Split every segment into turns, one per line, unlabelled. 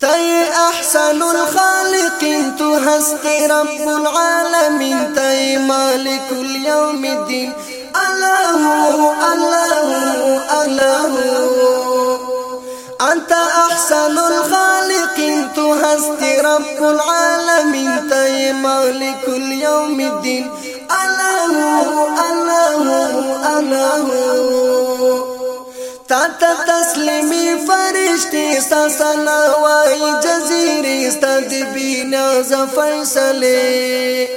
تي أحسن الخالقين تهستي رب العالمين. تي مالك اليوم الدين. الله الله الله. أنت أحسن الخالقين تهستي رب العالمين. تي مالك اليوم الدين. الله الله الله. تا تسلیمی فرشتي سسنا وای جزیری ستد بینا ز فیصله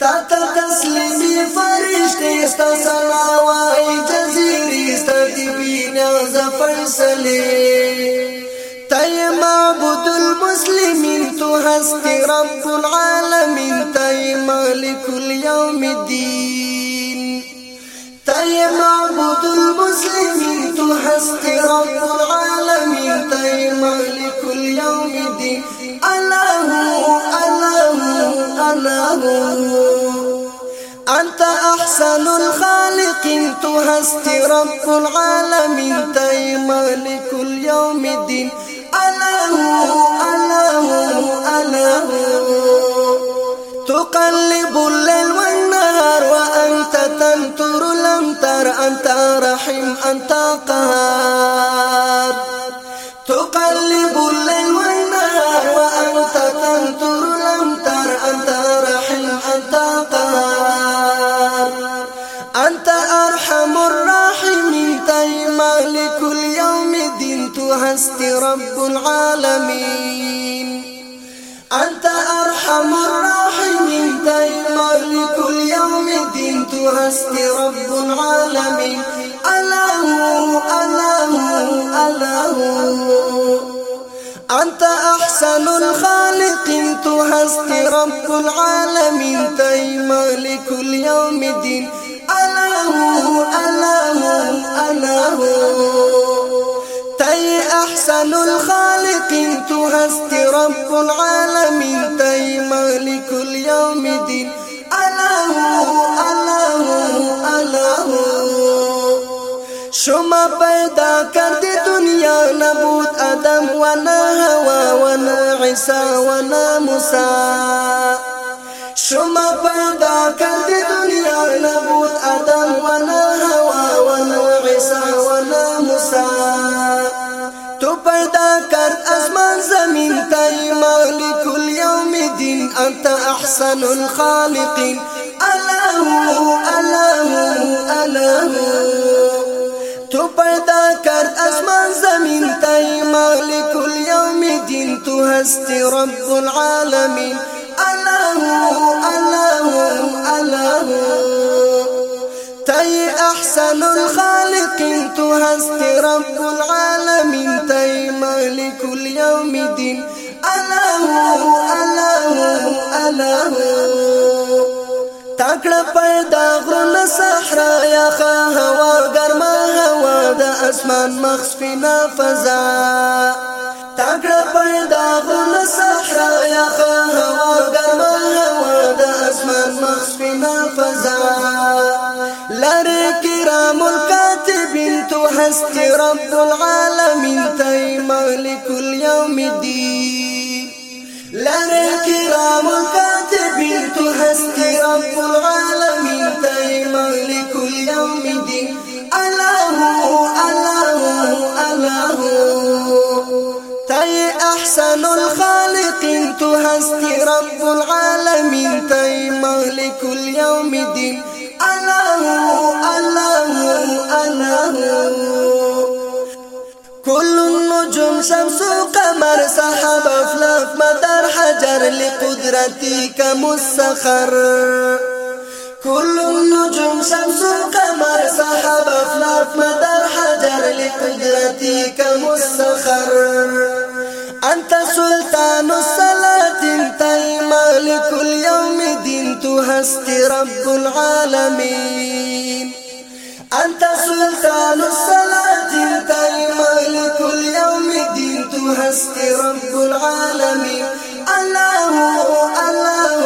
تا تسلیمی فرشتي سسنا وای جزیری ستد بینا ز فیصله تای معبود المسلمين تو هستی رب العالمين تای مالك اليوم الدين. هستي رب العالمين تي مالك اليوم الدين. الله الله الله أنت أحسن الخالقين تهستي رب العالمين تي مالك اليوم الدين. الله الله الله تقلب الليل تنتر لم تر أنت رحيم أنت قهار. تقلب الليل والنهار وأنت تنتر لم تر أنت رحيم أنت قهار. أنت أرحم الراحمين تي مالك اليوم الدين تهستي رب العالمين. أنت أرحم الراحمين تي مالك اليوم تهستي رب العالمين. الله الله الله أنت أحسن الخالقين تهستي رب العالمين. تي مالك اليوم الدين. الله الله الله تي أحسن الخالقين تهستي رب العالمين. تي مالك اليوم الدين. الله الله الله شما پیدا کرد دنیا نبود آدم و نه هوا و نه عیسی و نه موسی. شما پیدا کرد دنیا نبود آدم و نه هوا و نه عیسی و نه موسی. تو پیدا کرد آسمان زمین تای مالک اليوم دین. انت احسن الخالقین. الله دین تو هستی رب العالمین الله الله الله تای أحسن الخالقین تو رب العالمین تای مالک اليوم دین الله الله الله تکړه پیدا غرونه صحرا یا هوا ګرمه هوا د آسمان مخفینا فضا. تکړه پیدا هستی رب العالمین تی مالک اليوم الدین. لری کرام الكاتبین تو هستی رب العالمين تي مالك اليوم دين الله الله الله. تي أحسن الخالقين تهستي رب العالمين تي مالك اليوم دين الله الله. الله كل النجوم شمس قمر سحب أفلاك مدار حجر لقدرتك مسخر كل النجوم شمس قمر سحب أفلاك مدار حجر لقدرتك مسخر أنت سلطان الصلاة أنت مالك اليوم دين تهستي رب العالمين. أنت سلطان الصلاة تاي مالك اليوم الدين تهست رب العالمين. الله الله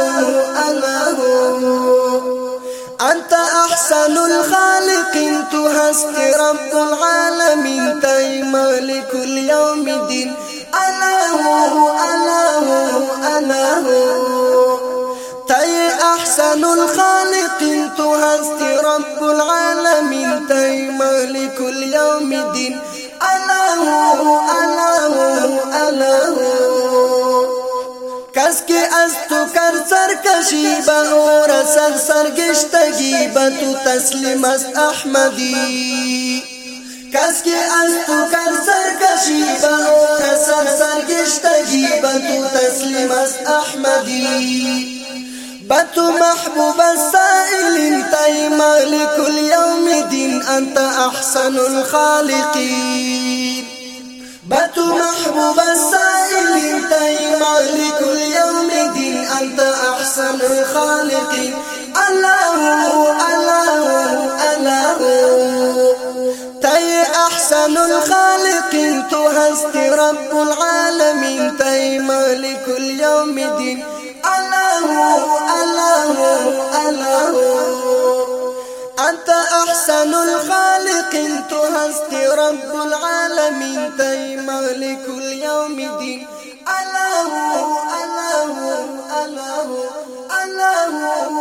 الله. أنت أحسن الخالق تهست رب العالمين. تاي مالك اليوم الدين. الله الله الله. تاي أحسن الخالق تهست رب العالمین تی مالک اليوم دین الله الله الله کس کے از تو کر سرکشی با اور سر سرگشتگی با تو تسلیم أست احمدی کس کے از تو کر سرکشی با اور سر سرگشتگی با تو تسلیم أست احمدی بت محبوب السائل تي مالك اليوم دين أنت أحسن الخالقين. بت محبوب السائل تي مالك اليوم دين أنت أحسن الخالقين. الله الله الله. تي أحسن الخالقين تهست رب العالمين. تي مالك اليوم دين أنت أحسن الخالق أنت هست رب العالمين تيما لكل يوم دين الله الله الله الله, الله